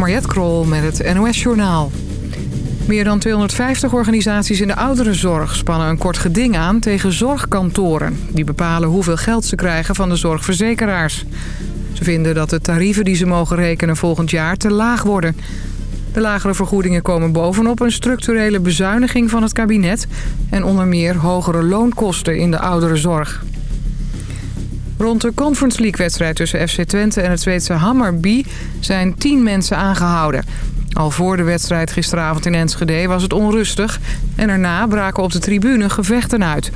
Mariette Krol met het NOS Journaal. Meer dan 250 organisaties in de ouderenzorg spannen een kort geding aan tegen zorgkantoren. Die bepalen hoeveel geld ze krijgen van de zorgverzekeraars. Ze vinden dat de tarieven die ze mogen rekenen volgend jaar te laag worden. De lagere vergoedingen komen bovenop een structurele bezuiniging van het kabinet... en onder meer hogere loonkosten in de ouderenzorg. Rond de Conference League-wedstrijd tussen FC Twente en het Zweedse Hammarby... zijn tien mensen aangehouden. Al voor de wedstrijd gisteravond in Enschede was het onrustig... en daarna braken op de tribune gevechten uit.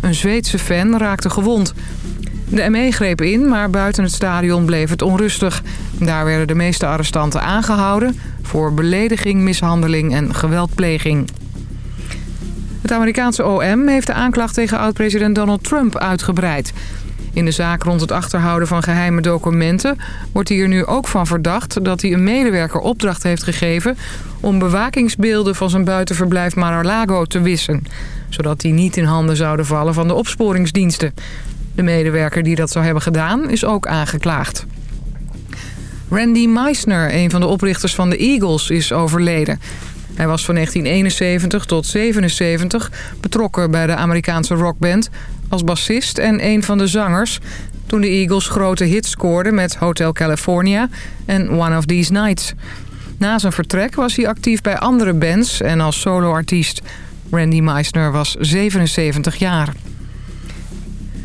Een Zweedse fan raakte gewond. De ME greep in, maar buiten het stadion bleef het onrustig. Daar werden de meeste arrestanten aangehouden... voor belediging, mishandeling en geweldpleging. Het Amerikaanse OM heeft de aanklacht tegen oud-president Donald Trump uitgebreid... In de zaak rond het achterhouden van geheime documenten... wordt hij er nu ook van verdacht dat hij een medewerker opdracht heeft gegeven... om bewakingsbeelden van zijn buitenverblijf Mar-a-Lago te wissen. Zodat die niet in handen zouden vallen van de opsporingsdiensten. De medewerker die dat zou hebben gedaan is ook aangeklaagd. Randy Meisner, een van de oprichters van de Eagles, is overleden. Hij was van 1971 tot 77 betrokken bij de Amerikaanse rockband als bassist en een van de zangers... toen de Eagles grote hits scoorden met Hotel California en One of These Nights. Na zijn vertrek was hij actief bij andere bands en als soloartiest. Randy Meisner was 77 jaar.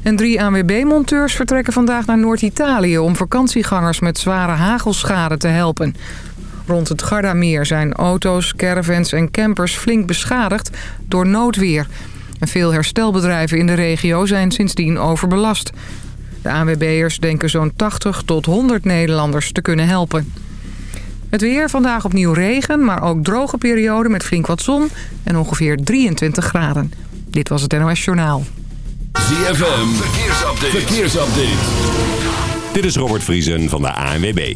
En drie ANWB-monteurs vertrekken vandaag naar Noord-Italië... om vakantiegangers met zware hagelschade te helpen. Rond het Gardameer zijn auto's, caravans en campers flink beschadigd door noodweer veel herstelbedrijven in de regio zijn sindsdien overbelast. De ANWB'ers denken zo'n 80 tot 100 Nederlanders te kunnen helpen. Het weer, vandaag opnieuw regen, maar ook droge periode met flink wat zon en ongeveer 23 graden. Dit was het NOS Journaal. ZFM, verkeersupdate. verkeersupdate. Dit is Robert Vriesen van de ANWB.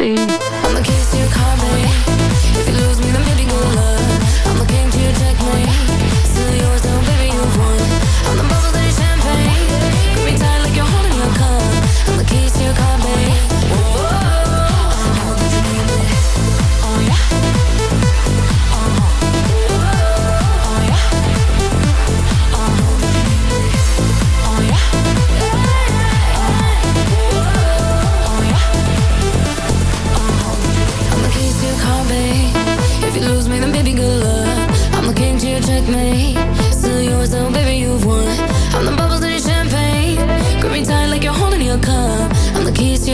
be.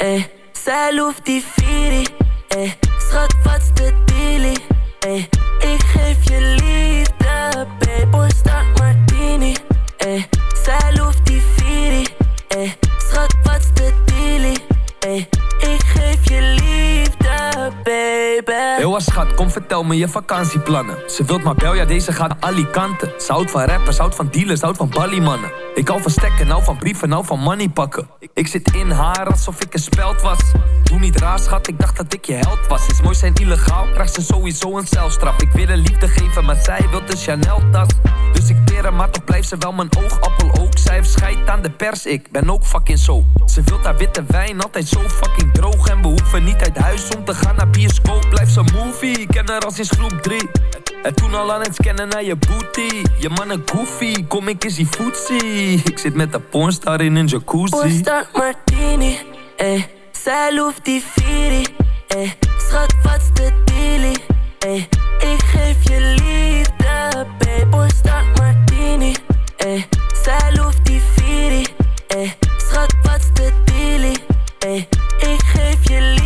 eh. Zij loeft die Viri, eh. Schat, wat's de dealie, eh. Ik geef je liefde, vertel me je vakantieplannen. Ze wilt maar bel, ja deze gaat naar Alicante. Ze houdt van rappers, houdt van dealers, houdt van balliemannen. Ik hou van stekken, nou van brieven, nou van money pakken. Ik zit in haar alsof ik een speld was. Doe niet raar schat, ik dacht dat ik je held was. Is mooi zijn illegaal, krijgt ze sowieso een celstraf. Ik wil een liefde geven, maar zij wil de Chanel tas. Dus ik maar toch blijft ze wel mijn oogappel ook. Zij scheid aan de pers, ik ben ook fucking zo. Ze wilt haar witte wijn, altijd zo fucking droog. En we hoeven niet uit huis om te gaan naar bioscoop. Blijf ze movie, ken haar als in groep 3. En toen al aan het scannen naar je booty. Je man een goofy, kom ik eens die footsie. Ik zit met de pornstar in een jacuzzi. Porsta Martini, eh. Zij loeft die eh. Schat, wat's de dealie, eh. Ik geef je liefde, babe. Martini, eh. Zij loeft die Viri, eh. Schat, wat's de dealie, eh. Ik geef je liefde,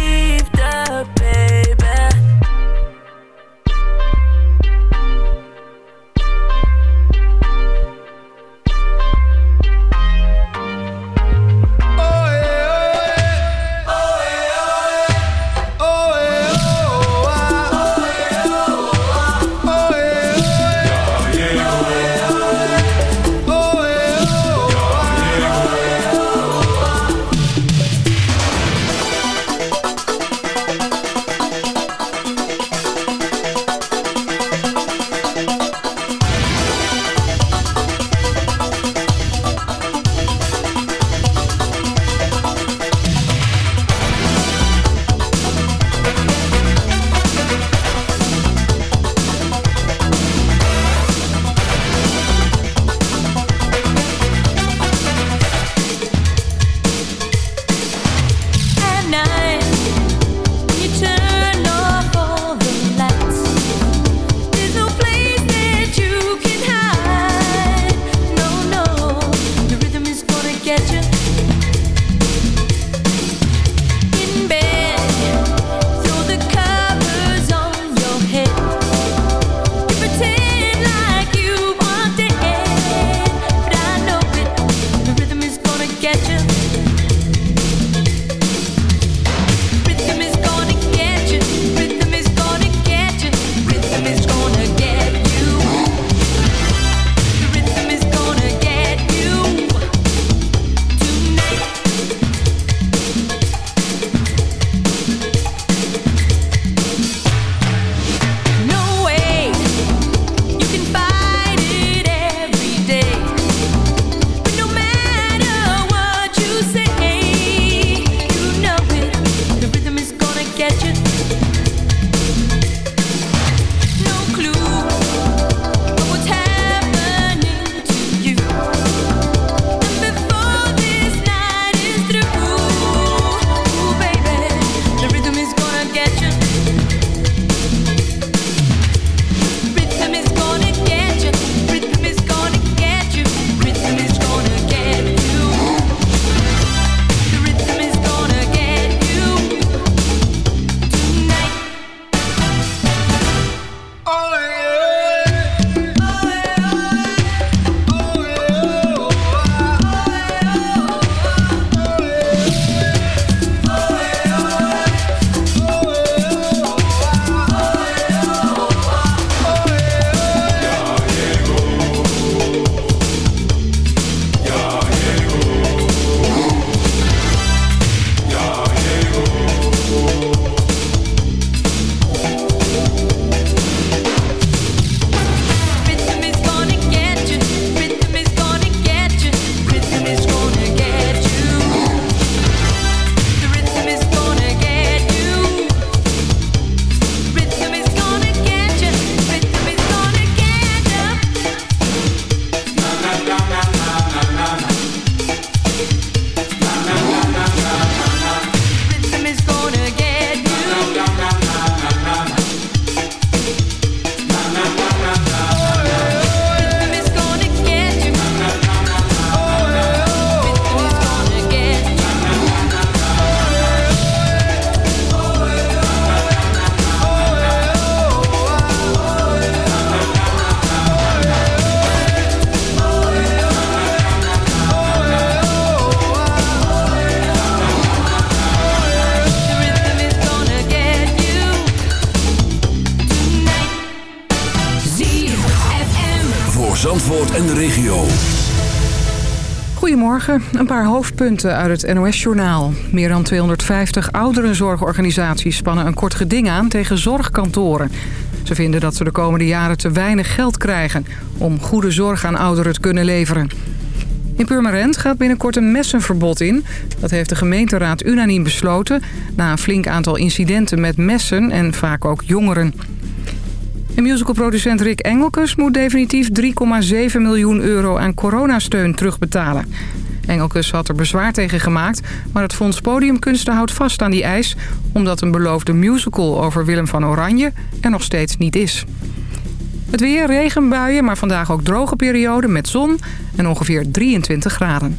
Een paar hoofdpunten uit het NOS-journaal. Meer dan 250 ouderenzorgorganisaties spannen een kort geding aan tegen zorgkantoren. Ze vinden dat ze de komende jaren te weinig geld krijgen... om goede zorg aan ouderen te kunnen leveren. In Purmerend gaat binnenkort een messenverbod in. Dat heeft de gemeenteraad unaniem besloten... na een flink aantal incidenten met messen en vaak ook jongeren. En musicalproducent Rick Engelkes moet definitief 3,7 miljoen euro aan coronasteun terugbetalen. Engelkes had er bezwaar tegen gemaakt, maar het Fonds Podiumkunsten houdt vast aan die eis... omdat een beloofde musical over Willem van Oranje er nog steeds niet is. Het weer, regenbuien, maar vandaag ook droge perioden met zon en ongeveer 23 graden.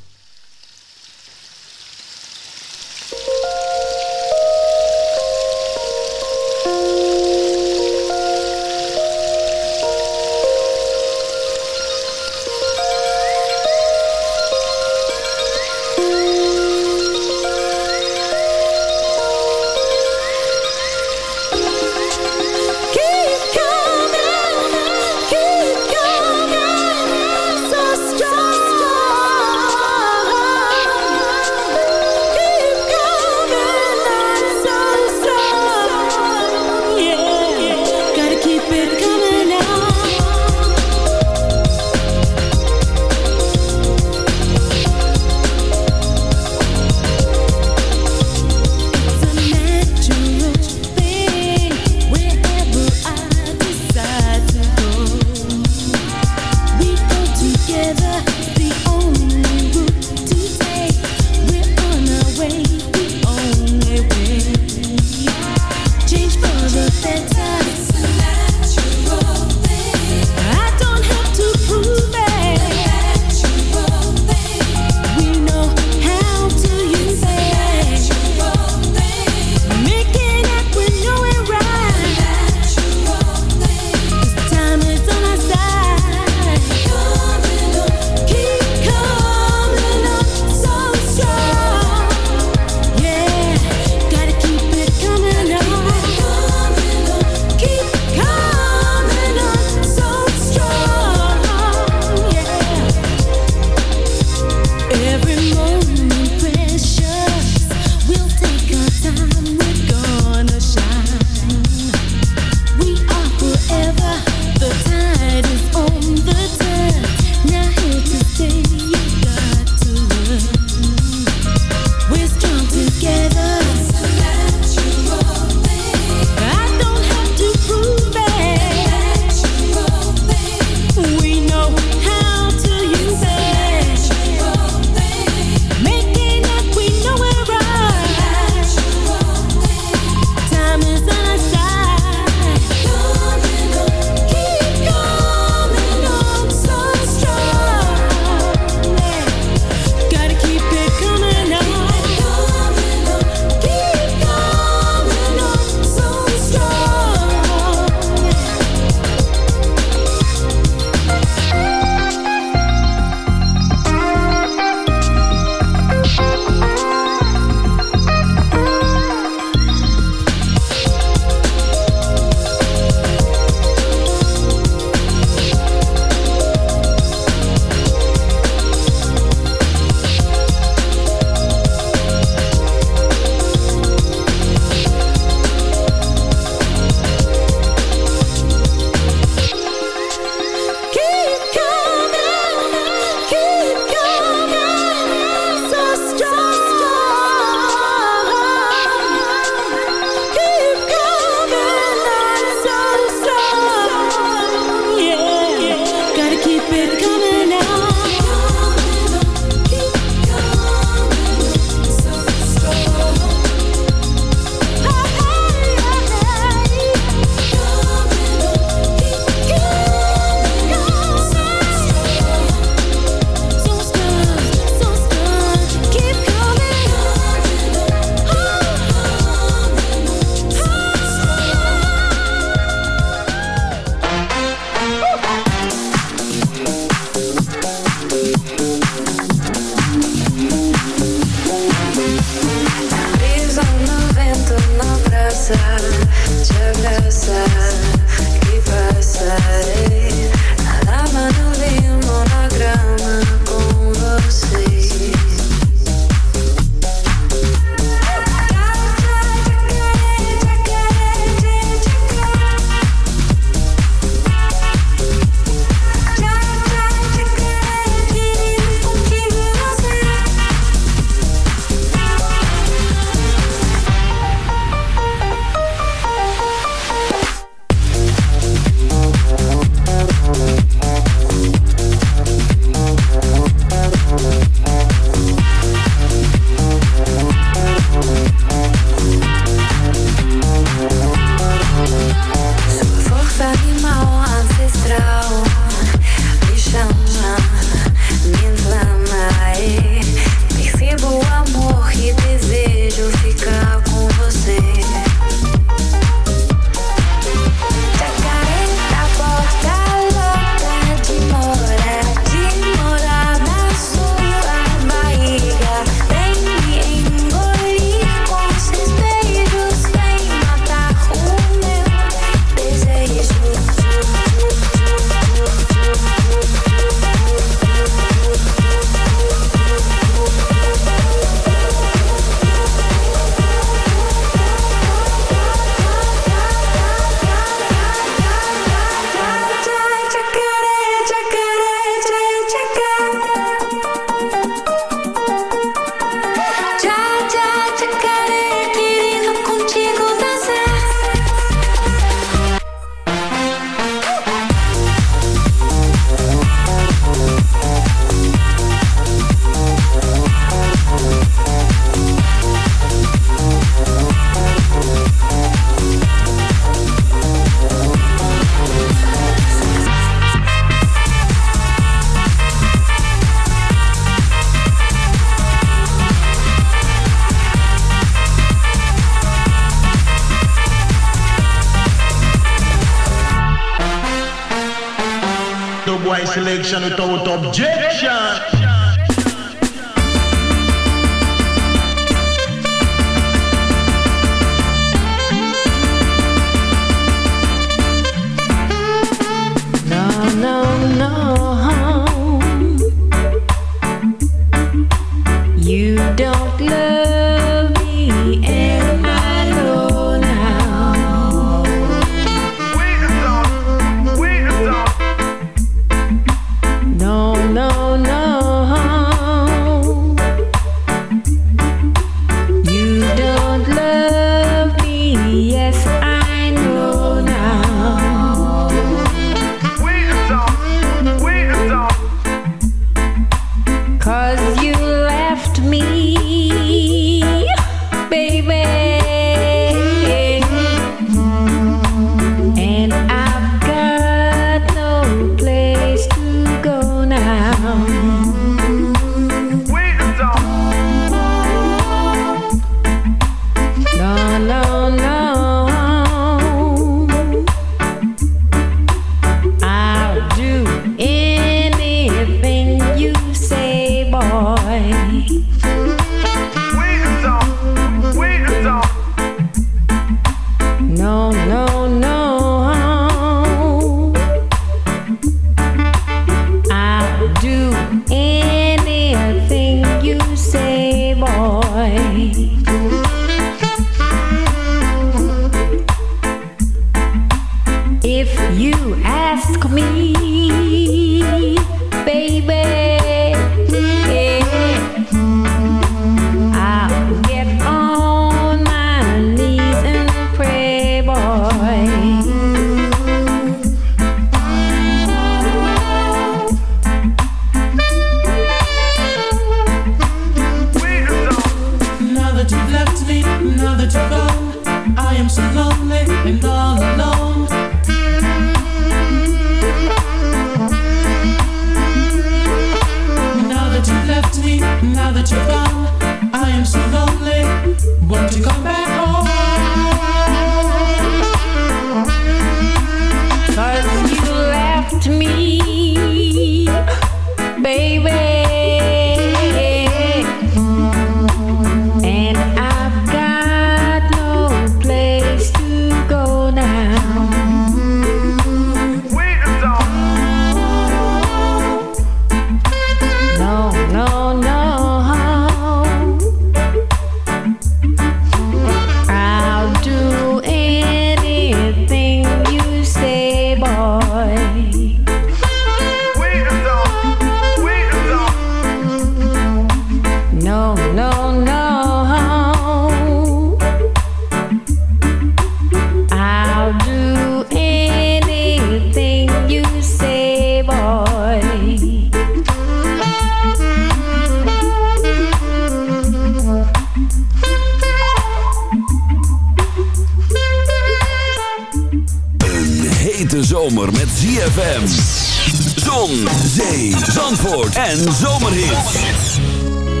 That you're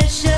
pressure.